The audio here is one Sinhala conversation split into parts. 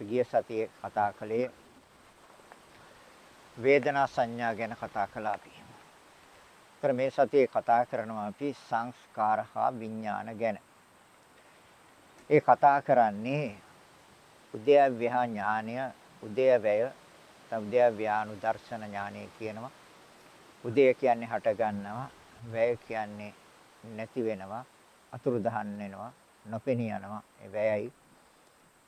ගිය සතියේ කතා කළේ වේදනා සංඥා ගැන කතා කළා අපි. ඒතර මේ සතියේ කතා කරනවා අපි සංස්කාර හා විඥාන ගැන. ඒ කතා කරන්නේ උද්‍යව්‍යා ඥානය, උද්‍යවය, උද්‍යව්‍යානු දර්ශන ඥානය කියනවා. උදය කියන්නේ හට ගන්නවා, වැය කියන්නේ නැති වෙනවා, අතුරුදහන් වෙනවා, නොපෙනී යනවා. ඒ වැයයි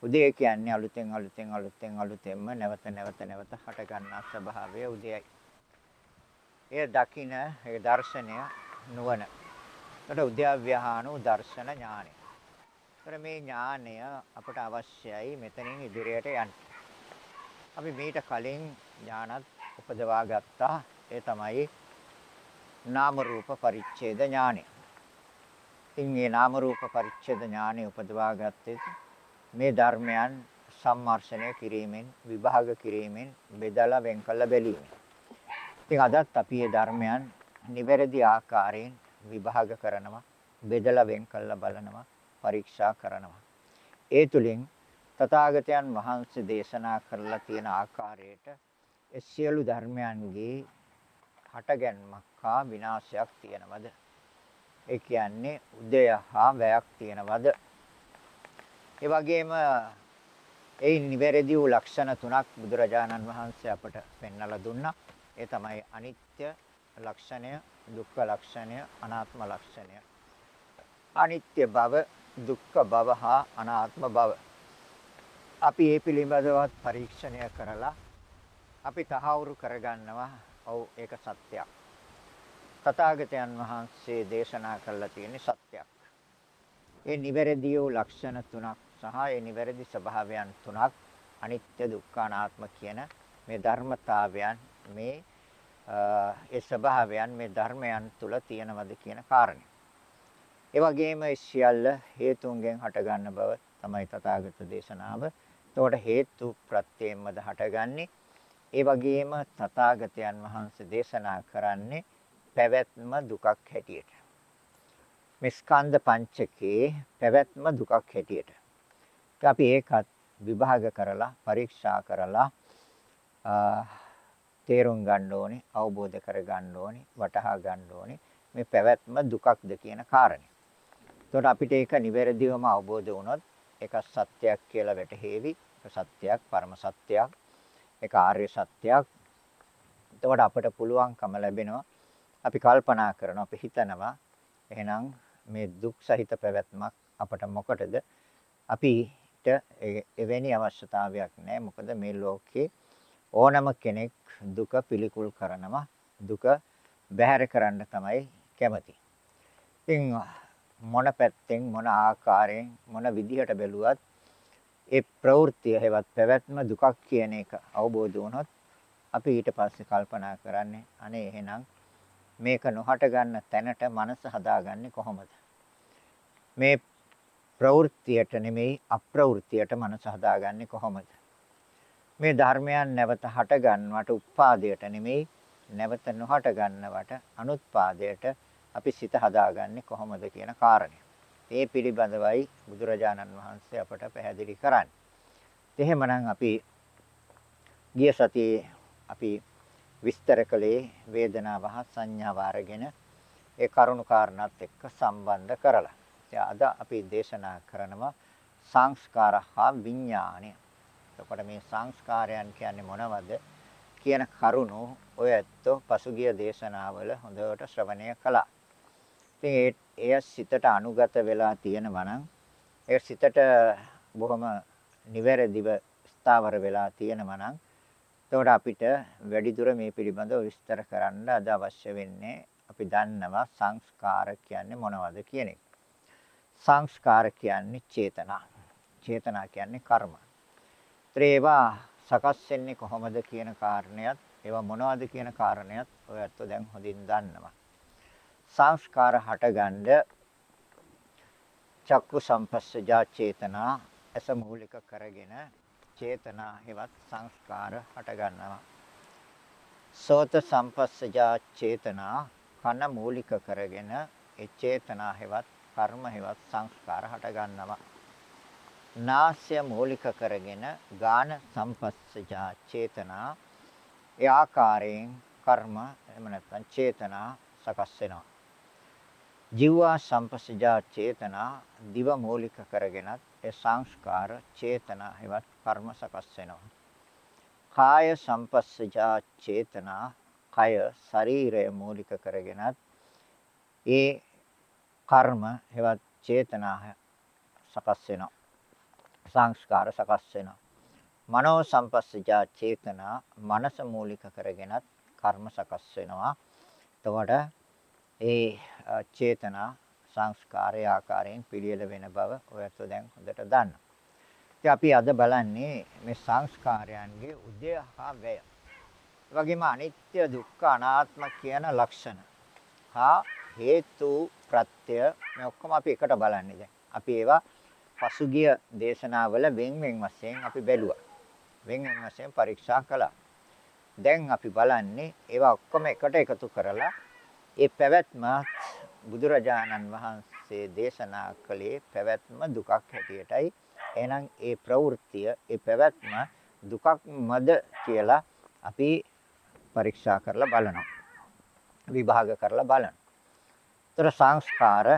උදේ කියන්නේ අලුතෙන් අලුතෙන් අලුතෙන් අලුතෙන්ම නැවත නැවත නැවත හට ගන්නා ස්වභාවය උදේයි. එය දකින ඒ දර්ශනය නුවණ. ඒකට උද්‍යව්‍යහානු දර්ශන ඥානය. ඒතර මේ ඥානය අපට අවශ්‍යයි මෙතනින් ඉදිරියට යන්න. අපි මීට කලින් ඥානත් උපදවා ගත්තා. ඒ තමයි නාම රූප පරිච්ඡේද ඥානය. ඉතින් මේ නාම රූප පරිච්ඡේද ඥානය උපදවා ගත්තේ මේ ධර්මයන් සම්මර්ෂණය කිරීමෙන් විභාග කිරීමෙන් බෙදලා වෙන් කළ බැලීමෙන්. ඉතින් අදත් අපි මේ ධර්මයන් නිවැරදි ආකාරයෙන් විභාග කරනවා, බෙදලා වෙන් කළ බලනවා, පරීක්ෂා කරනවා. ඒ තුලින් තථාගතයන් වහන්සේ දේශනා කරලා තියෙන ආකාරයට ඒ සියලු ධර්මයන්ගේ හටගැන්මක් හා විනාශයක් තියෙනවද? ඒ කියන්නේ උදය හා වැයක් තියෙනවද? ඒ වගේම ඒ නිවැරදි වූ ලක්ෂණ තුනක් බුදුරජාණන් වහන්සේ අපට පෙන්වලා දුන්නා. ඒ තමයි අනිත්‍ය ලක්ෂණය, දුක්ඛ ලක්ෂණය, අනාත්ම ලක්ෂණය. අනිත්‍ය බව, දුක්ඛ බව හා අනාත්ම බව. අපි මේ පිළිබඳව පරීක්ෂණය කරලා අපි තහවුරු කරගන්නවා. ඔව් ඒක සත්‍යයක්. තථාගතයන් වහන්සේ දේශනා කළා තියෙන සත්‍යයක්. ඒ නිවැරදි වූ ලක්ෂණ තුනක් සහ ඒ නිවැරදි ස්වභාවයන් තුනක් අනිත්‍ය දුක්ඛ අනාත්ම කියන මේ ධර්මතාවයන් මේ ඒ ස්වභාවයන් මේ ධර්මයන් තුල තියෙනවද කියන කාරණය. ඒ වගේම සියල්ල හේතුන්ගෙන් හටගන්න බව තමයි තථාගත දේශනාව. එතකොට හේතු ප්‍රත්‍යයෙන්මද හටගන්නේ. ඒ වගේම තථාගතයන් වහන්සේ දේශනා කරන්නේ පැවැත්ම දුකක් හැටියට. මේ ස්කන්ධ පංචකේ පැවැත්ම දුකක් හැටියට. අපි ඒකත් විභාග කරලා පරීක්ෂා කරලා තේරුම් ගන්න ඕනේ, අවබෝධ කර ගන්න ඕනේ, වටහා ගන්න ඕනේ මේ පැවැත්ම දුකක්ද කියන කාරණය. එතකොට අපිට ඒක නිවැරදිවම අවබෝධ වුණොත් ඒක සත්‍යයක් කියලා වැටහෙවි. සත්‍යයක්, පරම සත්‍යයක්. ඒක ආර්ය සත්‍යයක්. එතකොට අපිට පුළුවන්කම ලැබෙනවා අපි කල්පනා කරනවා, අපි හිතනවා එහෙනම් මේ දුක් සහිත පැවැත්මක් අපට මොකටද? අපිට එවැනි අවශ්‍යතාවයක් නැහැ. මොකද මේ ලෝකේ ඕනම කෙනෙක් දුක පිළිකුල් කරනවා. දුක බැහැර කරන්න තමයි කැමති. ඉතින් මොන පැත්තෙන් මොන ආකාරයෙන් මොන විදිහට බැලුවත් ඒ ප්‍රවෘත්තිය හැවත් පැවැත්ම දුකක් කියන එක අවබෝධ වුණොත් අපි ඊට පස්සේ කල්පනා කරන්නේ අනේ එහෙනම් මේක නොහට ගන්න තැනට මනස හදාගන්නේ කොහොමද? මේ ප්‍රවෘත්තියට නෙමෙයි අප්‍රවෘත්තියට මනස හදාගන්නේ කොහොමද? මේ ධර්මයන් නැවත හට ගන්නවට උත්පාදයට නෙමෙයි නැවත නොහට ගන්නවට අනුත්පාදයට අපි සිත හදාගන්නේ කොහොමද කියන කාරණය. මේ පිළිබඳවයි බුදුරජාණන් වහන්සේ අපට පැහැදිලි කරන්නේ. එහෙමනම් අපි ගිය සතියේ අපි විස්තර කළේ වේදනාව හා සංඥාව අරගෙන ඒ කරුණු කාරණාත් එක්ක සම්බන්ධ කරලා. ඉතින් අද අපි දේශනා කරනවා සංස්කාර හා විඥාණය. එතකොට මේ සංස්කාරයන් කියන්නේ මොනවද කියන කරුණු ඔය ඇත්තෝ පසුගිය දේශනාවල හොඳට ශ්‍රවණය කළා. ඉතින් එය සිතට අනුගත වෙලා තියෙනවා නම් ඒ සිතට බොහොම නිවැරදිව ස්ථාවර වෙලා තියෙනවා නම් එතකොට අපිට වැඩිදුර මේ පිළිබඳව විස්තර කරන්න අද අවශ්‍ය වෙන්නේ අපි දන්නවා සංස්කාර කියන්නේ මොනවද කියන එක. සංස්කාර කියන්නේ චේතනා. චේතනා කියන්නේ කර්ම. ඒවා සකස් වෙන්නේ කොහොමද කියන කාරණයත් ඒවා මොනවද කියන කාරණයත් ඔයත් දැන් හොඳින් දන්නවා. සංස්කාර හටගන්න චක්කු සම්පස්සජා චේතනා ඇස මූලික කරගෙන චේතනා හෙවත් සංස්කාර හට ගන්නවා. සෝත සම්පස්සජා චේතනා කන මූලික කරගෙන ඒ චේතනා හෙවත් කර්ම හෙවත් සංස්කාර හට ගන්නවා. නාසය මූලික කරගෙන ගාන සම්පස්සජා චේතනා ඒ ආකාරයෙන් කර්ම එහෙම නැත්නම් චේතනා සකස් වෙනවා. ජීවා සම්පස්සජා චේතනා දිව මූලික කරගෙනත් ඒ සංස්කාර චේතනා හෙවත් කර්ම සකස් වෙනවා. කාය සම්පස්සජා චේතනා කය ශරීරය මූලික කරගෙනත් ඒ කර්ම හෙවත් චේතනා සකස් වෙනවා. සංස්කාර සකස් වෙනවා. මනෝ සම්පස්සජා චේතනා මනස මූලික කරගෙනත් කර්ම සකස් වෙනවා. එතකොට ඒ චේතනා සංස්කාරය ආකාරයෙන් පිළියෙල වෙන බව ඔයත් දැන් හොඳට දන්නවා. ඉතින් අපි අද බලන්නේ මේ සංස්කාරයන්ගේ උදය හා වැය. ඒ වගේම අනිත්‍ය දුක්ඛ අනාත්ම කියන ලක්ෂණ. හා හේතු ප්‍රත්‍ය මේ ඔක්කොම අපි එකට බලන්නේ දැන්. අපි ඒවා පසුගිය දේශනාවල වෙන් වෙන් වශයෙන් අපි බැලුවා. වෙන් වෙන් වශයෙන් පරීක්ෂා කළා. දැන් අපි බලන්නේ ඒවා ඔක්කොම එකට එකතු කරලා ඒ පැවැත්ම බුදුරජාණන් වහන්සේ දේශනා කළේ පැවැත්ම දුකක් හැටියටයි. එහෙනම් ඒ ප්‍රවෘත්තිය ඒ පැවැත්ම දුකක් මද කියලා අපි පරීක්ෂා කරලා බලනවා. විභාග කරලා බලනවා. ତර සංස්කාර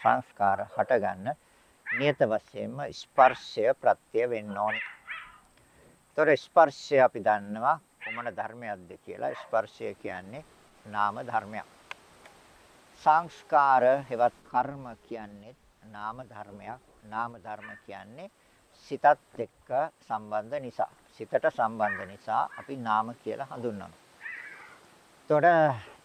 සංස්කාර හටගන්න නියත වශයෙන්ම ස්පර්ශය ප්‍රත්‍ය වෙන්න ඕනේ. ତර ස්පර්ශය අපි දන්නවා කොමන ධර්මයක්ද කියලා. ස්පර්ශය කියන්නේ නාම ධර්මයක්. සංස්කාර හෙවත් කර්ම කියන්නේ නාම ධර්මයක්. නාම ධර්ම කියන්නේ සිතත් එක්ක සම්බන්ධ නිසා. සිතට සම්බන්ධ නිසා අපි නාම කියලා හඳුන්වනවා. එතකොට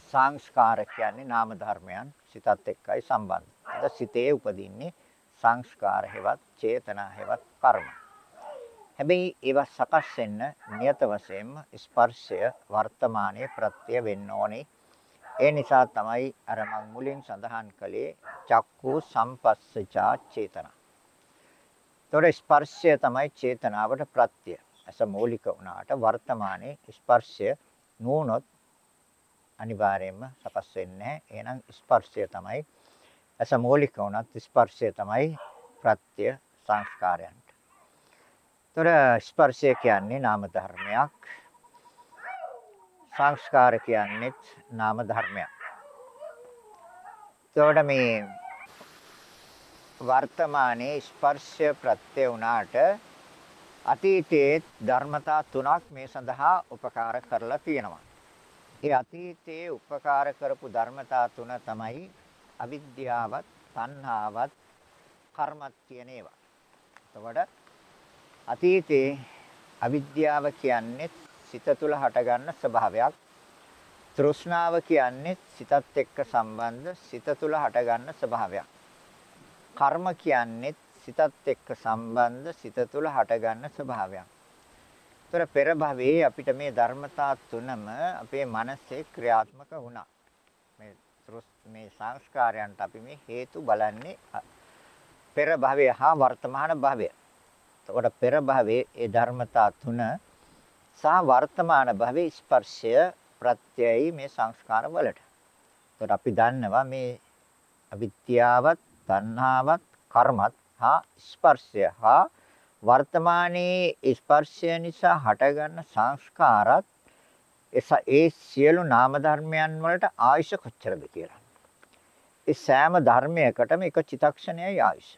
සංස්කාර කියන්නේ නාම ධර්මයන් සිතත් එක්කයි සම්බන්ධ. අද සිතේ උපදින්නේ සංස්කාර හෙවත් චේතනා හෙවත් කර්ම. හැබැයි ඒවා සකස් වෙන්න නියත වශයෙන්ම ස්පර්ශය වර්තමානයේ ප්‍රත්‍ය වෙන්න ඕනේ. ඒ නිසා තමයි අර මම මුලින් සඳහන් කළේ චක්කු සම්පස්සචා චේතනා. ඒතොර ස්පර්ශය තමයි චේතනාවට ප්‍රත්‍ය. අස මූලික වුණාට වර්තමානයේ ස්පර්ශය නුනොත් අනිවාර්යයෙන්ම සකස් වෙන්නේ නැහැ. එහෙනම් ස්පර්ශය තමයි අස මූලික වුණත් ස්පර්ශය තමයි ප්‍රත්‍ය සංස්කාරයන්ට. ତොර ස්පර්ශය කියන්නේ නාම ධර්මයක්. සංස්කාර කියන්නේ නාම ධර්මයක්. එතකොට මේ වර්තමානයේ ස්පර්ශය ප්‍රත්‍ය වුණාට අතීතයේ ධර්මතා තුනක් මේ සඳහා උපකාර කරලා තියෙනවා. ඒ අතීතයේ උපකාර කරපු ධර්මතා තුන තමයි අවිද්‍යාවත්, තණ්හාවත්, කර්මත් කියන ඒවා. එතකොට අතීතයේ අවිද්‍යාව කියන්නේ සිත තුළ හටගන්න ස්වභාවයක්. තෘෂ්ණාව කියන්නේ සිතත් එක්ක සම්බන්ධ සිත තුළ හටගන්න ස්වභාවයක්. කර්ම කියන්නේ සිතත් එක්ක සම්බන්ධ සිත තුළ හටගන්න ස්වභාවයක්. ඒතර පෙර භවයේ අපිට මේ ධර්මතා තුනම අපේ මනසේ ක්‍රියාත්මක වුණා. මේ මේ සංස්කාරයන්ට අපි මේ හේතු බලන්නේ පෙර භවය හා වර්තමාන භවය. එතකොට පෙර භවයේ ඒ ධර්මතා තුන සහ වර්තමාන භවයේ ස්පර්ශය ප්‍රත්‍යයයි මේ සංස්කාර වලට. එතකොට අපි දන්නවා මේ අවිද්‍යාවත්, තණ්හාවත්, කර්මත් හා ස්පර්ශය හා වර්තමානයේ ස්පර්ශය නිසා හටගන්න සංස්කාරات ඒ සියලු නාම ධර්මයන් වලට ආයුෂ කොච්චරද කියලා. ඒ සෑම ධර්මයකටම එක චිතක්ෂණයයි ආයුෂ.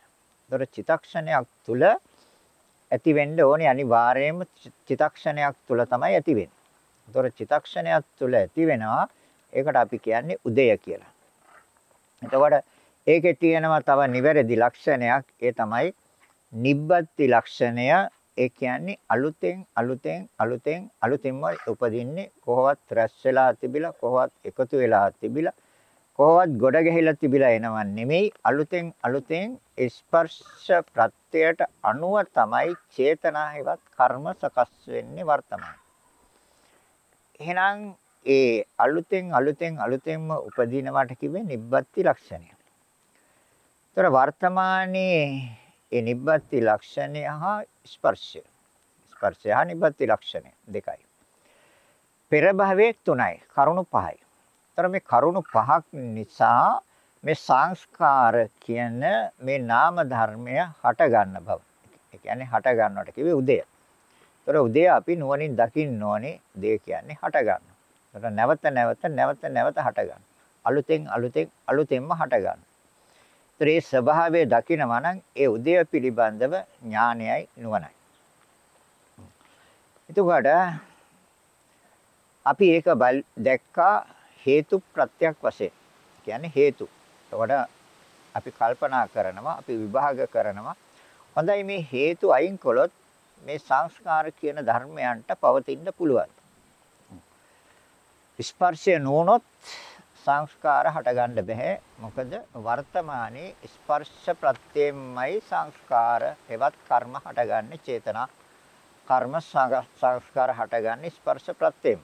ඒතර චිතක්ෂණයක් තුල ඇති වෙන්න ඕනේ අනිවාර්යයෙන්ම චිතක්ෂණයක් තුල තමයි ඇති වෙන්නේ. ඒතර චිතක්ෂණයක් තුල ඇති වෙනවා ඒකට අපි කියන්නේ උදය කියලා. එතකොට ඒකේ තියෙනවා තව නිවැරදි ලක්ෂණයක් ඒ තමයි නිබ්බත්ති ලක්ෂණය ඒ කියන්නේ අලුතෙන් අලුතෙන් අලුතෙන් අලුතෙන්ම උපදින්නේ කොහොවත් රැස් වෙලා තිබිලා කොහොවත් එකතු වෙලා තිබිලා කොහොවත් ගොඩ ගැහිලා තිබිලා එනවන් නෙමෙයි අලුතෙන් අලුතෙන් ස්පර්ශ ප්‍රත්‍යයට අනුව තමයි චේතනා හෙවත් කර්ම සකස් වෙන්නේ වර්තමාන. එහෙනම් ඒ අලුතෙන් අලුතෙන් අලුතෙන්ම උපදිනවට කිව්වේ නිබ්බත්ති ලක්ෂණය. ඒතර වර්තමානයේ ඒ නිබ්බත්ති ලක්ෂණය හා ස්පර්ශය. ස්පර්ශය හා නිබ්බත්ති ලක්ෂණය දෙකයි. පෙර භවයේ තුනයි කරුණු පහයි. ඒතර මේ කරුණු පහක් නිසා මේ සංස්කාර කියන මේ නාම ධර්මය හට ගන්න බව. ඒ කියන්නේ හට ගන්නවට කිව්වේ උදය. ඒතර උදය අපි නුවණින් දකින්න ඕනේ දේ කියන්නේ හට ගන්න. ඒතර නැවත නැවත නැවත නැවත හට ගන්න. අලුතෙන් අලුතෙන් අලුතෙන්ම හට ගන්න. ඒතර ඒ ස්වභාවය දකිනවා නම් ඒ උදය පිළිබඳව ඥානයයි නුවණයි. එතකොට අපි ඒක දැක්කා හේතු ප්‍රත්‍යක් වශයෙන්. කියන්නේ හේතු. එතකොට අපි කල්පනා කරනවා, අපි විභාග කරනවා. හොඳයි මේ හේතු අයින් කළොත් මේ සංස්කාර කියන ධර්මයන්ට පවතින්න පුළුවන්. ස්පර්ශය නොනොත් සංස්කාර හටගන්න බෑ. මොකද වර්තමානයේ ස්පර්ශ ප්‍රත්‍යයෙන්මයි සංස්කාර එවත් කර්ම හටගන්නේ චේතනා කර්ම සංස්කාර හටගන්නේ ස්පර්ශ ප්‍රත්‍යයෙන්.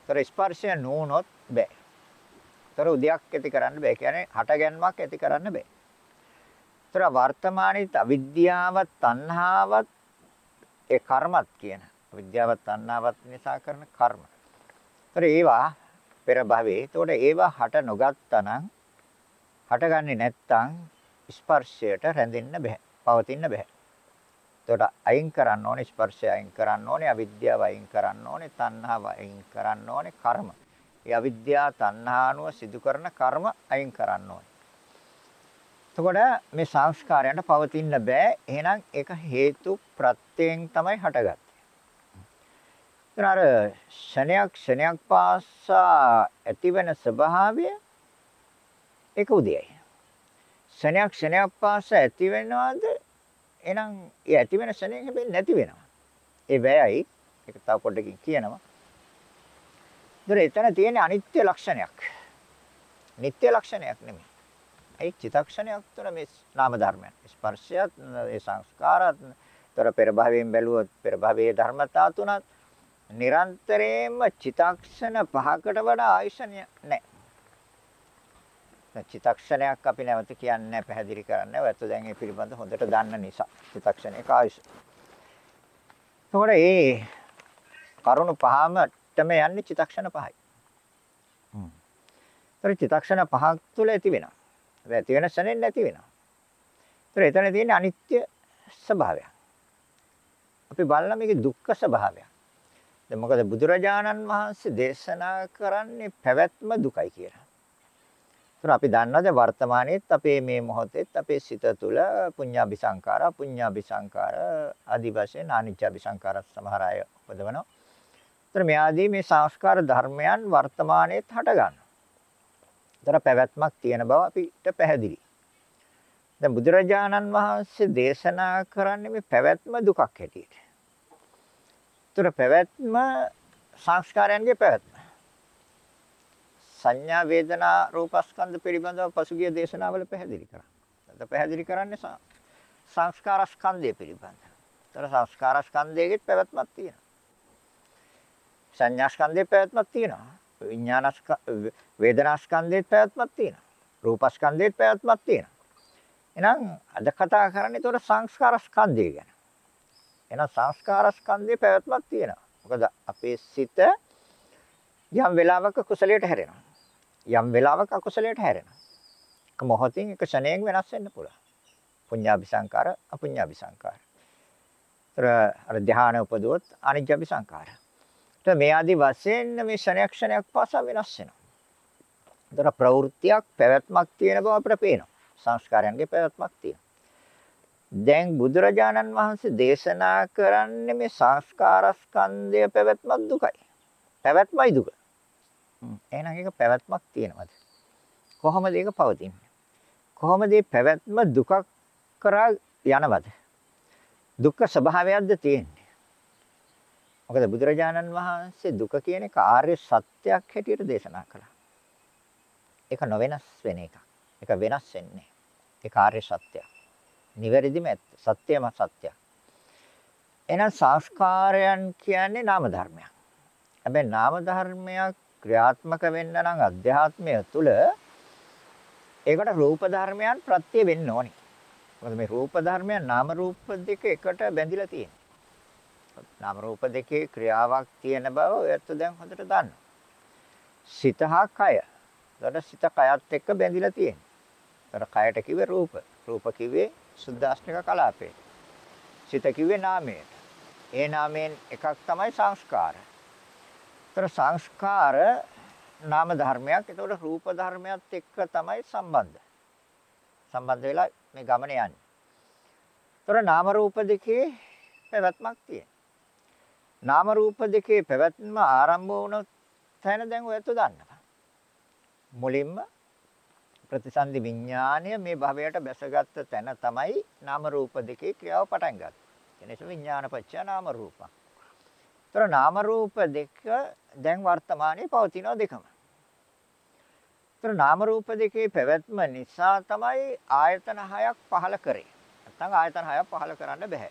ඒතර ස්පර්ශය නොනොත් බෑ. ඒතර උදයක් ඇති කරන්න බෑ. කියන්නේ හටගැන්මක් ඇති කරන්න බෑ. ඒතර වර්තමානයේ අවිද්‍යාවත් තණ්හාවත් ඒ කර්මත් කියන අවිද්‍යාවත් තණ්හාවත් නිසා කරන කර්ම. ඒතර ඒවා පෙර භවයේ. ඒතකොට ඒවා හට නොගත්තනම් හටගන්නේ නැත්තම් ස්පර්ශයට රැඳෙන්න බෑ. පවතින්න බෑ. එතකොට අයින් කරන්න ඕනේ ස්පර්ශය අයින් කරන්න ඕනේ අවිද්‍යාව අයින් කරන්න ඕනේ තණ්හාව අයින් කරන්න ඕනේ කර්ම. ඒ අවිද්‍යාව තණ්හානුව සිදු කරන කර්ම අයින් කරන්න ඕනේ. එතකොට මේ සංස්කාරයන්ට පවතින්න බෑ. එහෙනම් ඒක හේතු ප්‍රත්‍යයෙන් තමයි හටගත්තේ. එතන අර ශණයක් ශණයක් පාසා ඇතිවෙන ස්වභාවය ඒක උදේයි. ශණයක් ශණයක් පාසා ඇති වෙනවද එහෙනම් ඒ ඇති වෙන ශරණයෙන් හැබැයි නැති වෙනවා. ඒ වැයයි ඒක තව පොඩ්ඩකින් කියනවා. ඒතර එතන තියෙන අනිත්‍ය ලක්ෂණයක්. නිට්ටය ලක්ෂණයක් නෙමෙයි. ඒ චිතක්ෂණයක් තුළ මේ නාම ධර්මයන්. ස්පර්ශයත් ඒ සංස්කාරත් තොර පෙර භවයෙන් බැලුවොත් පෙර භවයේ ධර්මතා තුනත් නිරන්තරයෙන්ම චිතක්ෂණ පහකට වඩා ආයුෂ නැහැ. චිතක්ෂණයක් අපි නැවත කියන්නේ පැහැදිලි කරන්නේ. ඔයත් දැන් මේ පිළිබඳ හොඳට දන්න නිසා. චිතක්ෂණයක ආයුෂ. එතකොට ඒ කරුණු පහමටම යන්නේ චිතක්ෂණ පහයි. හ්ම්. චිතක්ෂණ පහක් තුළ ඇති වෙනවා. හැබැයි ඇති වෙන ශරෙන් නැති වෙනවා. ඒතර එතන තියෙන අනිත්‍ය ස්වභාවය. අපි බලන මේකේ දුක්ඛ ස්වභාවය. දැන් මොකද බුදුරජාණන් වහන්සේ දේශනා කරන්නේ පැවැත්ම දුකයි කියලා. ඒතර අපි දන්නවද වර්තමානයේත් අපේ මේ මොහොතේත් අපේ සිත තුළ පුඤ්ඤාභි සංකාර, පුඤ්ඤාභි සංකාර ආදි වශයෙන් අනිච්චාභි සංකාර සමහර අය උපදවනවා. ඒතර මේ ආදී මේ සංස්කාර ධර්මයන් වර්තමානයේත් හට ගන්නවා. ඒතර පැවැත්මක් තියෙන බව අපිට පැහැදිලි. දැන් බුදුරජාණන් වහන්සේ දේශනා කරන්නේ මේ පැවැත්ම දුකක් හැටියට. ඒතර පැවැත්ම සංස්කාරයන්ගේ පැවැත්ම. සංඥා වේදනා රූපස්කන්ධ පිළිබඳව පසුගිය දේශනාවල පැහැදිලි කරා. අද පැහැදිලි කරන්නේ සංස්කාර ස්කන්ධය පිළිබඳව. ඒතර සංස්කාර ස්කන්ධයේ පැවැත්මක් තියෙනවා. සංඥා ස්කන්ධයේ පැවැත්මක් තියෙනවා. විඥාන වේදනා ස්කන්ධයේ පැවැත්මක් තියෙනවා. රූප ස්කන්ධයේ පැවැත්මක් තියෙනවා. එහෙනම් අද කතා කරන්නේ ඒතර සංස්කාර ස්කන්ධය ගැන. එහෙනම් සංස්කාර ස්කන්ධයේ පැවැත්මක් තියෙනවා. මොකද අපේ සිත යම් වෙලාවක කුසලයට හැරෙනවා. යම් වෙලාවක අකුසලයට හැරෙනවා. එක මොහොතින් එක ක්ෂණයෙන් වෙනස් වෙන්න පුළුවන්. පුඤ්ඤාභි සංකාර, අපුඤ්ඤාභි සංකාර. ඒතර අර ධානය උපදවොත් අනිජ්ජාභි සංකාර. ඒතර මේ ආදි වශයෙන් මේ ක්ෂණයක් ක්ෂණයක් පාසා වෙනස් වෙනවා. ඒතර ප්‍රවෘත්තියක් පැවැත්මක් තියෙන බව අපිට පේනවා. සංස්කාරයන්ගේ පැවැත්මක් තියෙනවා. දැන් බුදුරජාණන් වහන්සේ දේශනා කරන්නේ මේ සංස්කාර ස්කන්ධය පැවැත්මක් දුකයි. පැවැත්මයි දුක. එහෙනම් ඒක පැවැත්මක් තියෙනවද? කොහොමද ඒක පවතින්නේ? කොහොමද මේ පැවැත්ම දුකක් කරා යනවද? දුක්ඛ ස්වභාවයක්ද තියෙන්නේ? මොකද බුදුරජාණන් වහන්සේ දුක කියන එක ආර්ය සත්‍යයක් හැටියට දේශනා කළා. ඒක නොවෙනස් වෙන එකක්. ඒක වෙනස් වෙන්නේ. ඒක ආර්ය සත්‍යයක්. නිවැරදිම ඇත්ත. සත්‍යම සත්‍යයක්. එහෙනම් සංස්කාරයන් කියන්නේ නාම ධර්මයක්. හැබැයි නාම ධර්මයක් ක්‍රියාත්මක වෙන්න නම් අධ්‍යාත්මය තුළ ඒකට රූප ධර්මයන් ප්‍රත්‍ය වෙන්න ඕනේ. මොකද මේ රූප ධර්මයන් නාම රූප දෙක එකට බැඳිලා තියෙනවා. නාම රූප දෙකේ ක්‍රියාවක් තියෙන බව ඔයත් දැන් හොඳට දන්නවා. සිත හා කය. එතකොට සිත කයත් එක්ක බැඳිලා තියෙනවා. එතකොට කයට කිව්වේ රූප. රූප කිව්වේ සුද්දාස්නික කලාපේ. සිත කිව්වේ නාමයට. ඒ නාමයෙන් එකක් තමයි සංස්කාර. එතකොට සංස්කාර නාම ධර්මයක්. එතකොට රූප ධර්මයක් එක්ක තමයි සම්බන්ධ. සම්බන්ධ වෙලා මේ ගමන යන්නේ. එතකොට නාම රූප දෙකේ පැවැත්මක් තියෙනවා. නාම රූප දෙකේ පැවැත්ම ආරම්භ වුණොත් තැන දැන් ඔයත් දන්නවා. මුලින්ම ප්‍රතිසන්දි විඥාණය මේ භවයට බැසගත්ත තැන තමයි නාම රූප දෙකේ ක්‍රියාව පටන් ගත්තේ. එනිස විඥානපච්චය නාම රූපං. ତර නාම රූප දෙක දැන් වර්තමානයේ පවතින දෙකම. ତර නාම රූප දෙකේ පැවැත්ම නිසා තමයි ආයතන හයක් පහළ කරේ. නැත්නම් ආයතන හයක් පහළ කරන්න බෑ.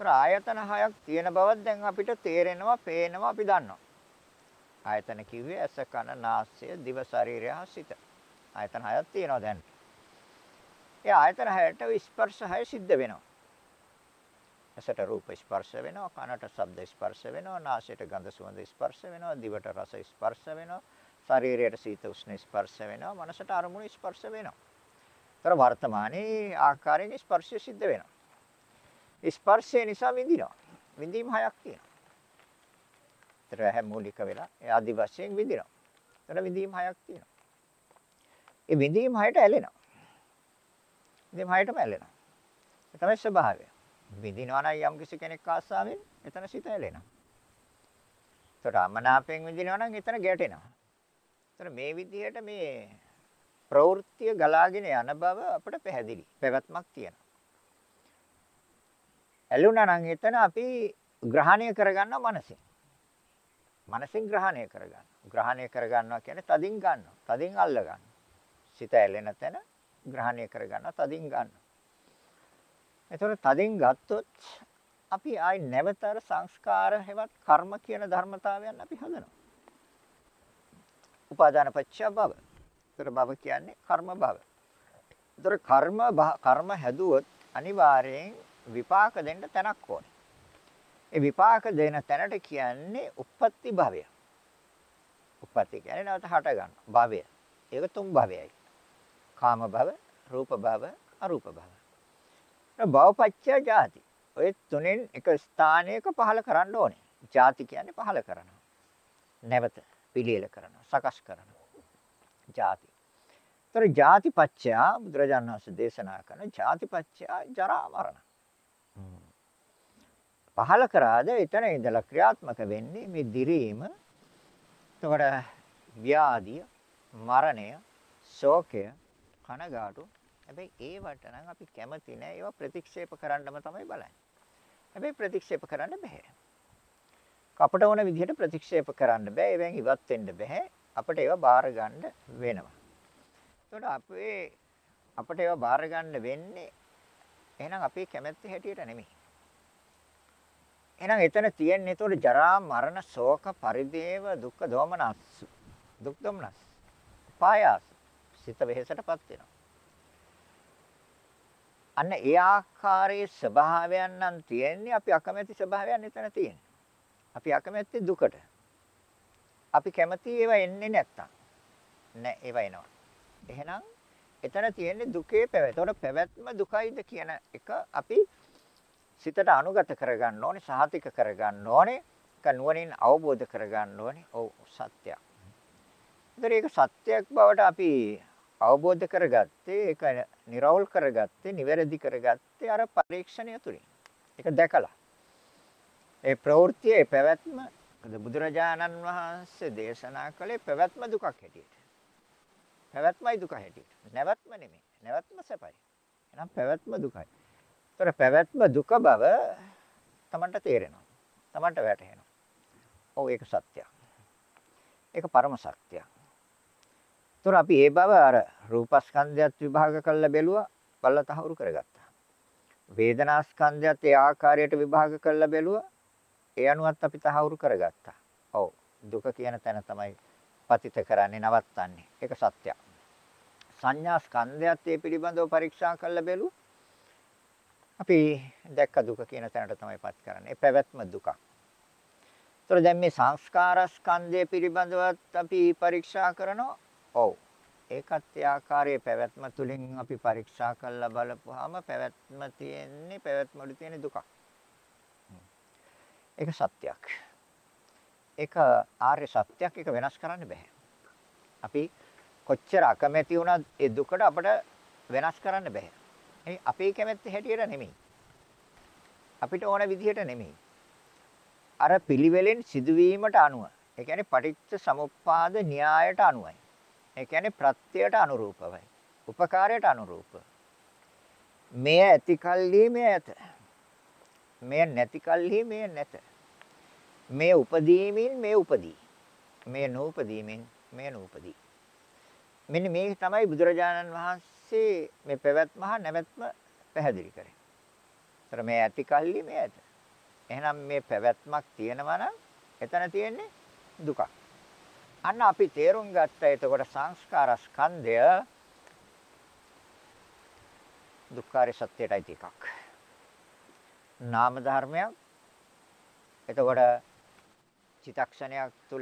තර ආයතන හයක් තියෙන බවත් දැන් අපිට තේරෙනවා, පේනවා, අපි දන්නවා. ආයතන කිව්වේ ඇස, කන, නාසය, දිව, ශරීරය, සිත. ආයතන හයක් තියෙනවා දැන්. ඒ ආයතන හයට ස්පර්ශ හය සිද්ධ වෙනවා. ඇසට රූප ස්පර්ශ වෙනවා, කනට ශබ්ද ස්පර්ශ වෙනවා, නාසයට ගඳ සුවඳ ස්පර්ශ වෙනවා, දිවට රස ස්පර්ශ වෙනවා, ශරීරයට සීත උෂ්ණ ස්පර්ශ වෙනවා, මනසට අරමුණු ස්පර්ශ වෙනවා. ତර වර්තමානයේ ආකාරයෙන් ස්පර්ශය සිද්ධ වෙනවා. ස්පර්ශය නිසා විඳිනවා. විඳීම් හයක් තියෙනවා. ତර ඇහැ මූලික වෙලා ඒ ආදි වශයෙන් විඳිනවා. තර විඳීම් හයක් තියෙනවා. ඒ විඳීම් හයට ඇලෙනවා. විඳීම් හයටම ඇලෙනවා. ඒ තමයි ස්වභාවය. විඳිනවා නම් යම් කිසි කෙනෙක් ආසාවෙන් එතන සිත ඇලෙනවා. ඒතර අමනාපයෙන් විඳිනවා නම් එතන ගැටෙනවා. ඒතර මේ විදිහට මේ ප්‍රවෘත්තිය ගලාගෙන යන බව අපිට පැහැදිලි. පැවැත්මක් තියෙනවා. ඇලුනා නම් එතන අපි ග්‍රහණය කරගන්නවා මනසෙන්. මනසෙන් ග්‍රහණය කරගන්නවා. ග්‍රහණය කරගන්නවා කියන්නේ තදින් ගන්නවා. තදින් අල්ල ගන්නවා. සිත ඇලෙන තැන ග්‍රහණය කරගන්නවා. තදින් ගන්නවා. එතකොට තදින් ගත්තොත් අපි ආයි නැවතර සංස්කාර හැවත් කර්ම කියන ධර්මතාවයන් අපි හදනවා. උපාදාන පත්‍ය භව. ඒතර භව කියන්නේ කර්ම භව. ඒතර කර්ම කර්ම හැදුවොත් අනිවාර්යෙන් විපාක දෙන්න තැනක් ඕනේ. ඒ විපාක දෙන තැනට කියන්නේ උප්පත්ති භවය. උප්පත්ති කියන්නේ නැවත හට ගන්න භවය. ඒක තුන් භවයයි. කාම භව, රූප භව, අරූප භව. භවපච්චය ජාති. ඔය තුනෙන් එක ස්ථානයක පහල කරන්න ඕනේ. ජාති කියන්නේ පහල කරනවා. නැවත පිළියෙල කරනවා, සකස් කරනවා. ජාති. ତර ජාතිපච්චය බුදුරජාණන් වහන්සේ දේශනා කරන ජාතිපච්චය ජරා මරණ. පහල කරාද එතන ඉඳලා ක්‍රියාත්මක වෙන්නේ මේ දිරීම. එතකොට ව්‍යාධිය, මරණය, ශෝකය, කනගාටු හැබැයි ඒවට නම් අපි කැමති නෑ ඒවා ප්‍රතික්ෂේප කරන්නම තමයි බලන්නේ. හැබැයි ප්‍රතික්ෂේප කරන්න බෑ. අපට ඕන විදිහට ප්‍රතික්ෂේප කරන්න බෑ. ඒවෙන් ඉවත් වෙන්න බෑ. අපිට ඒවා බාර ගන්න වෙනවා. එතකොට අපේ අපිට ඒවා බාර ගන්න වෙන්නේ එහෙනම් අපේ කැමැත්ත හැටියට නෙමෙයි. එහෙනම් එතන තියෙන්නේ ඒතකොට ජරා මරණ ශෝක පරිදේව දුක්ඛ දෝමනස් දුක් දෝමනස් පායාස සිත වෙහෙසටපත් වෙනවා. අන්න ඒ ආකාරයේ ස්වභාවයන් නම් තියෙන්නේ අපි අකමැති ස්වභාවයන් එතන තියෙන්නේ. අපි අකමැති දුකට. අපි කැමති ඒවා එන්නේ නැත්තම්. නෑ ඒවා එනවා. එහෙනම් එතන තියෙන්නේ දුකේ පැවැත්ම. ඒතකොට පැවැත්ම දුකයිද කියන එක අපි සිතට අනුගත කරගන්න ඕනේ, සහතික කරගන්න ඕනේ. ඒක නුවණින් අවබෝධ කරගන්න ඕනේ. ඔව් සත්‍යයක්. ඒතර ඒක සත්‍යයක් බවට අපි අවබෝධ කරගත්තේ ඒක නිර්වෝල් කරගත්තේ නිවැරදි කරගත්තේ අර පරීක්ෂණය තුලින්. ඒක දැකලා. ඒ ප්‍රවෘත්තියේ පැවැත්ම බුදුරජාණන් වහන්සේ දේශනා කළේ පැවැත්ම දුකක් හැටියට. පැවැත්මයි දුක හැටියට. නැවැත්ම නෙමෙයි. නැවැත්ම සැපයි. එහෙනම් පැවැත්ම දුකයි. ඒතර පැවැත්ම දුක බව තමන්ට තේරෙනවා. තමන්ට වැටහෙනවා. ඔව් ඒක සත්‍යයක්. ඒක පරම සත්‍යයක්. ඒතර අපි ඒ බව අර රූපස්කන්ධයත් විභාග කරලා බැලුවා බලලා තහවුරු කරගත්තා. වේදනාස්කන්ධයත් ඒ ආකාරයට විභාග කරලා බැලුවා ඒ අනුවත් අපි තහවුරු කරගත්තා. ඔව් දුක කියන තැන තමයි පතිත කරන්නේ නවත්තන්නේ. ඒක සත්‍යයක්. සංඥා ස්කන්ධයත් ඒ පිළිබඳව පරීක්ෂා කරලා බැලුවා. අපි දැක්ක දුක කියන තැනට තමයිපත් කරන්නේ. ඒ පැවැත්ම දුකක්. ඒතර දැන් මේ සංස්කාර ස්කන්ධය පිළිබඳවත් අපි පරීක්ෂා කරනවා. ඔව්. ඒකත් ඒ ආකාරයේ පැවැත්ම තුලින් අපි පරීක්ෂා කරලා බලපුවාම පැවැත්ම තියෙන්නේ පැවැත්මවල තියෙන දුකක්. ඒක සත්‍යයක්. ඒක ආර්ය සත්‍යයක් ඒක වෙනස් කරන්න බෑ. අපි කොච්චර අකමැති වුණත් ඒ දුකට අපිට වෙනස් කරන්න බෑ. ඒ අපේ කැමැත්ත හැටියට නෙමෙයි. අපිට ඕන විදිහට නෙමෙයි. අර පිළිවෙලෙන් සිදුවීමට අනුව. ඒ කියන්නේ පටිච්ච සමුප්පාද න්‍යායට අනුවයි. ඒ කියන්නේ ප්‍රත්‍යයට අනුරූපවයි. උපකාරයට අනුරූප. මෙය ඇති කල්හි මෙය ඇත. මෙය නැති කල්හි මෙය නැත. මේ උපදීමින් මේ උපදී. මේ නූපදීමින් මේ නූපදී. මෙන්න මේ තමයි බුදුරජාණන් වහන්සේ මේ පැවැත්ම හා නැවැත්ම පැහැදිලි කරේ. ඒතර මේ ඇති කල්ලි මේ ඇත. එහෙනම් මේ පැවැත්මක් තියෙනවා නම් එතන තියෙන්නේ දුකක්. අන්න අපි තේරුම් ගත්ත එතකොට සංස්කාර ස්කන්ධය දුක්ඛාර සත්‍යයටයි එකක්. නාම ධර්මයක්. එතකොට චිතක්ෂණයක් තුළ